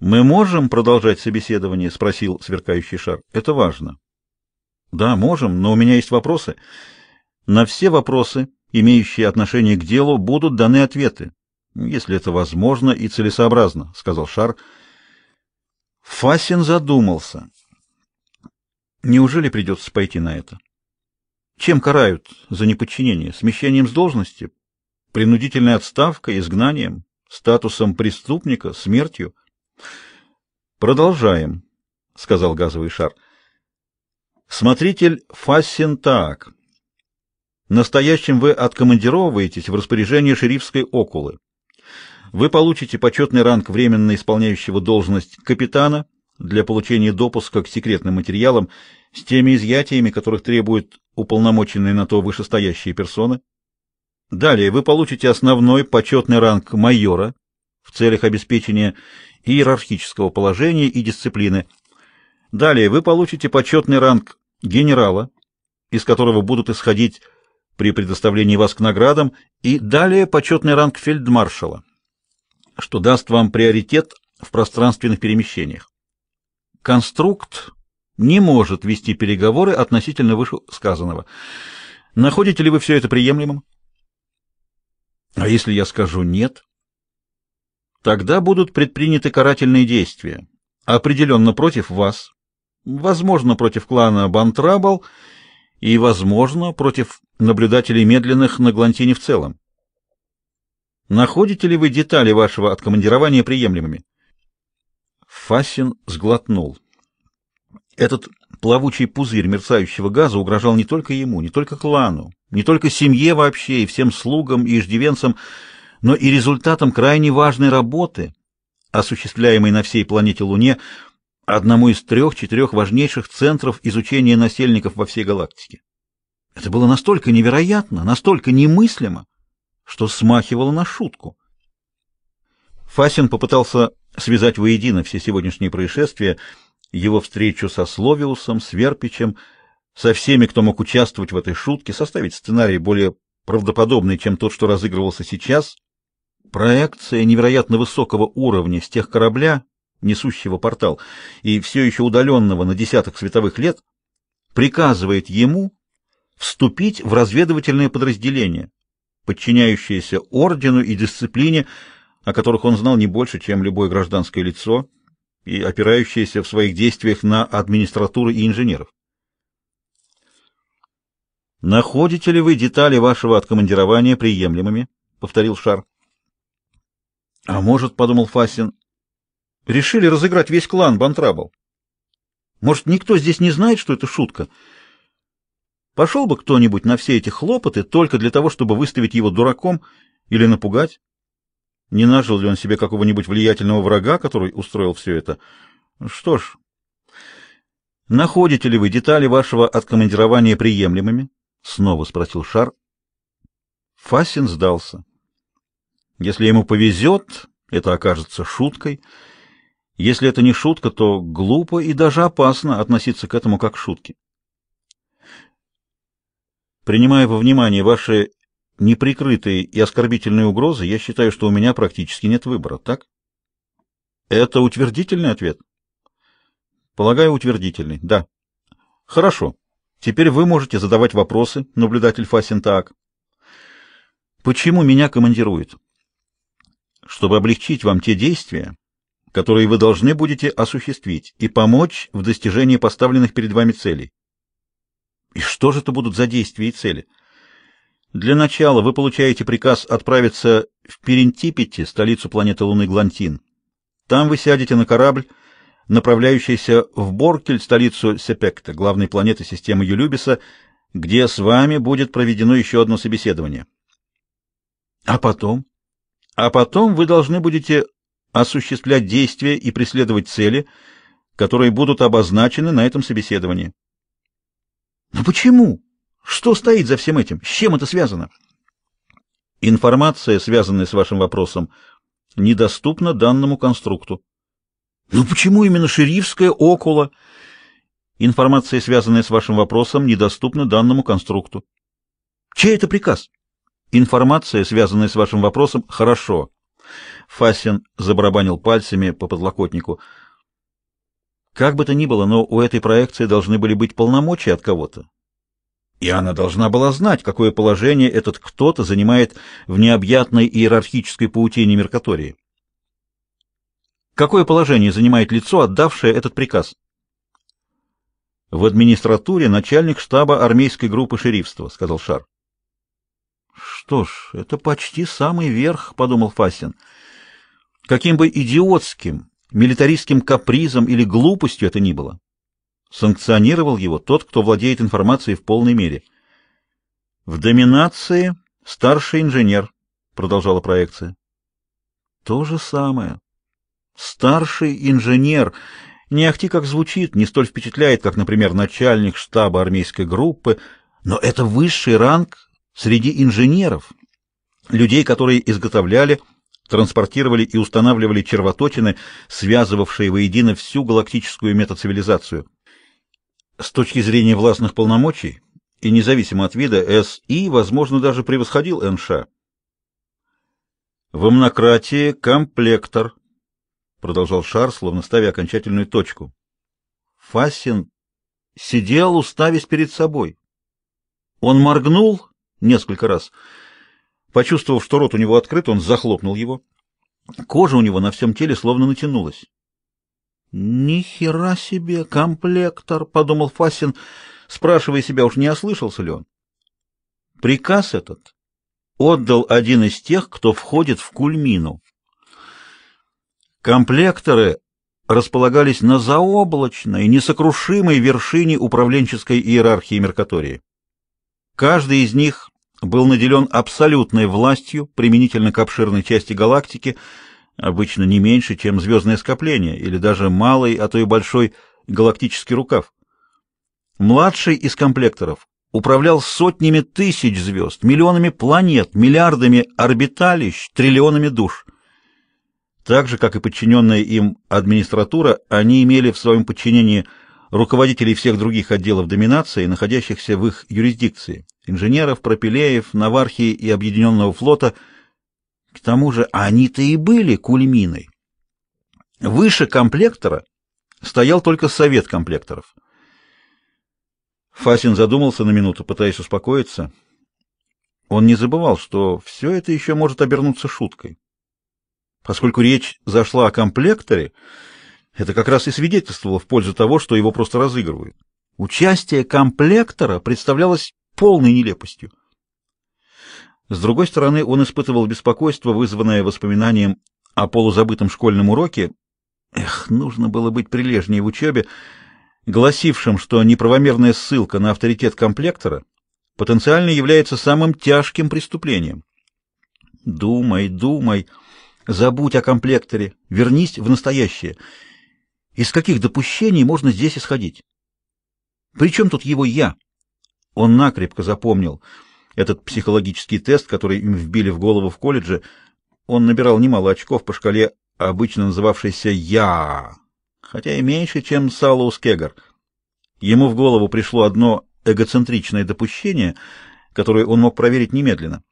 Мы можем продолжать собеседование, спросил сверкающий шар. Это важно. Да, можем, но у меня есть вопросы. На все вопросы, имеющие отношение к делу, будут даны ответы, если это возможно и целесообразно, сказал шар. Фасин задумался. Неужели придется пойти на это? Чем карают за неподчинение? Смещением с должности? Принудительной отставкой, изгнанием? Статусом преступника? Смертью? Продолжаем, сказал газовый шар. Смотритель Фассентаак. Настоящим вы откомандировываетесь в распоряжение шерифской окулы. Вы получите почетный ранг временно исполняющего должность капитана для получения допуска к секретным материалам с теми изъятиями, которых требуют уполномоченные на то вышестоящие персоны. Далее вы получите основной почетный ранг майора в целях обеспечения иерархического положения и дисциплины. Далее вы получите почетный ранг генерала, из которого будут исходить при предоставлении вас к наградам, и далее почетный ранг фельдмаршала, что даст вам приоритет в пространственных перемещениях. Конструкт не может вести переговоры относительно вышесказанного. Находите ли вы все это приемлемым? А если я скажу «нет»? Тогда будут предприняты карательные действия, определенно против вас, возможно, против клана Бантрабл и, возможно, против наблюдателей медленных на Глантине в целом. Находите ли вы детали вашего откомандирования приемлемыми? Фасин сглотнул. Этот плавучий пузырь мерцающего газа угрожал не только ему, не только клану, не только семье вообще и всем слугам и иждивенцам, но и результатом крайне важной работы, осуществляемой на всей планете Луне, одному из трех-четырех важнейших центров изучения насельников во всей галактике. Это было настолько невероятно, настолько немыслимо, что смахивало на шутку. Фасин попытался связать воедино все сегодняшние происшествия, его встречу со Словиусом, с Верпичем, со всеми, кто мог участвовать в этой шутке, составить сценарий более правдоподобный, чем тот, что разыгрывался сейчас, Проекция невероятно высокого уровня с тех корабля, несущего портал, и все еще удаленного на десяток световых лет, приказывает ему вступить в разведывательное подразделение, подчиняющееся ордену и дисциплине, о которых он знал не больше, чем любое гражданское лицо, и опирающееся в своих действиях на администратуру и инженеров. «Находите ли вы детали вашего откомандирования приемлемыми?» — повторил Шар. А может, подумал Фасин, решили разыграть весь клан Бантрабл. Может, никто здесь не знает, что это шутка? Пошел бы кто-нибудь на все эти хлопоты только для того, чтобы выставить его дураком или напугать? Не нажил ли он себе какого-нибудь влиятельного врага, который устроил все это? Что ж, находите ли вы детали вашего откомандирования приемлемыми? Снова спросил Шар. Фасин сдался. Если ему повезет, это окажется шуткой. Если это не шутка, то глупо и даже опасно относиться к этому как к шутке. Принимая во внимание ваши неприкрытые и оскорбительные угрозы, я считаю, что у меня практически нет выбора, так? Это утвердительный ответ? Полагаю, утвердительный, да. Хорошо. Теперь вы можете задавать вопросы, наблюдатель Фасентаак. Почему меня командируют? Чтобы облегчить вам те действия, которые вы должны будете осуществить, и помочь в достижении поставленных перед вами целей. И что же это будут за действия и цели? Для начала вы получаете приказ отправиться в Перентипете, столицу планеты Луны Глантин. Там вы сядете на корабль, направляющийся в Боркель, столицу Сепекта, главной планеты системы Юлюбиса, где с вами будет проведено еще одно собеседование. А потом? А потом вы должны будете осуществлять действия и преследовать цели, которые будут обозначены на этом собеседовании. Но почему? Что стоит за всем этим? С чем это связано? Информация, связанная с вашим вопросом, недоступна данному конструкту. Но почему именно шерифское около? Информация, связанная с вашим вопросом, недоступна данному конструкту. Чей это приказ? Информация, связанная с вашим вопросом, хорошо. Фасин забарабанил пальцами по подлокотнику. Как бы то ни было, но у этой проекции должны были быть полномочия от кого-то. И она должна была знать, какое положение этот кто-то занимает в необъятной иерархической паутине Меркатории. Какое положение занимает лицо, отдавшее этот приказ? В администратуре начальник штаба армейской группы шерифства, сказал Шар. Что ж, это почти самый верх, подумал Фасин. Каким бы идиотским, милитаристским капризом или глупостью это ни было, санкционировал его тот, кто владеет информацией в полной мере. В доминации старший инженер, продолжала проекция. То же самое. Старший инженер не ахти как звучит, не столь впечатляет, как, например, начальник штаба армейской группы, но это высший ранг среди инженеров, людей, которые изготовляли, транспортировали и устанавливали червоточины, связывавшие воедино всю галактическую метацивилизацию. С точки зрения властных полномочий и независимо от вида, СИ, возможно, даже превосходил НШ. В амнократии комплектор, продолжал Шар, словно ставя окончательную точку. Фасин сидел, уставясь перед собой. Он моргнул несколько раз. Почувствовав, что рот у него открыт, он захлопнул его. Кожа у него на всем теле словно натянулась. Ни хера себе, комплектор, подумал Фасин, спрашивая себя, уж не ослышался ли он. Приказ этот отдал один из тех, кто входит в кульмину. Комплекторы располагались на заоблачной, несокрушимой вершине управленческой иерархии Меркатории. Каждый из них был наделен абсолютной властью применительно к обширной части галактики, обычно не меньше, чем звездное скопление, или даже малый, а то и большой галактический рукав. Младший из комплекторов управлял сотнями тысяч звезд, миллионами планет, миллиардами орбиталищ, триллионами душ. Так же, как и подчиненная им администратура, они имели в своем подчинении руководителей всех других отделов доминации, находящихся в их юрисдикции, инженеров, пропилеев, навархии и объединенного флота – к тому же они-то и были кульминой. Выше комплектора стоял только совет комплекторов. Фасин задумался на минуту, пытаясь успокоиться. Он не забывал, что все это еще может обернуться шуткой. Поскольку речь зашла о комплекторе, это как раз и свидетельствовало в пользу того, что его просто разыгрывают. Участие комплектора представлялось полной нелепостью. С другой стороны, он испытывал беспокойство, вызванное воспоминанием о полузабытом школьном уроке. Эх, нужно было быть прилежнее в учебе, гласившем, что неправомерная ссылка на авторитет комплектора потенциально является самым тяжким преступлением. Думай, думай, забудь о комплекторе, вернись в настоящее. Из каких допущений можно здесь исходить? Причем тут его «я»? Он накрепко запомнил — этот психологический тест, который им вбили в голову в колледже, он набирал немало очков по шкале, обычно называвшейся «Я», хотя и меньше, чем Салоус Кегар. Ему в голову пришло одно эгоцентричное допущение, которое он мог проверить немедленно.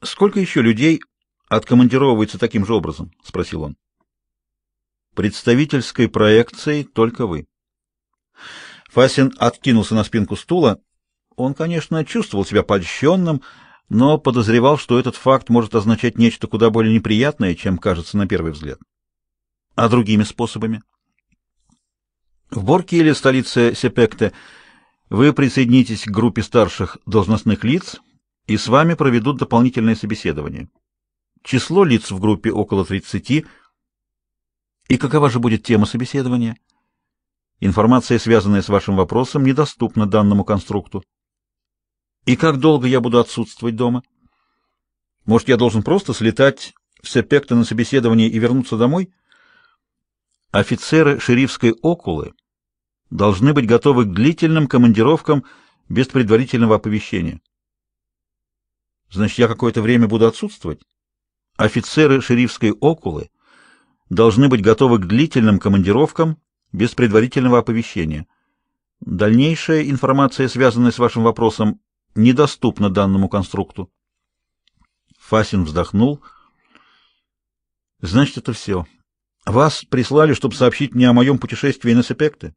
«Сколько еще людей откомандировывается таким же образом?» — спросил он. «Представительской проекцией только вы». Фасин откинулся на спинку стула. Он, конечно, чувствовал себя польщенным, но подозревал, что этот факт может означать нечто куда более неприятное, чем кажется на первый взгляд. А другими способами? В Боркиле, столице Сепекте, вы присоединитесь к группе старших должностных лиц, и с вами проведут дополнительное собеседование. Число лиц в группе около 30. И какова же будет тема собеседования? Информация, связанная с вашим вопросом, недоступна данному конструкту. И как долго я буду отсутствовать дома? Может, я должен просто слетать в Сепекта на собеседование и вернуться домой? Офицеры шерифской окулы должны быть готовы к длительным командировкам без предварительного оповещения. Значит, я какое-то время буду отсутствовать? Офицеры шерифской окулы должны быть готовы к длительным командировкам без предварительного оповещения. Дальнейшая информация, связанная с вашим вопросом, недоступна данному конструкту. Фасин вздохнул. Значит, это все. Вас прислали, чтобы сообщить мне о моем путешествии на Сепекте?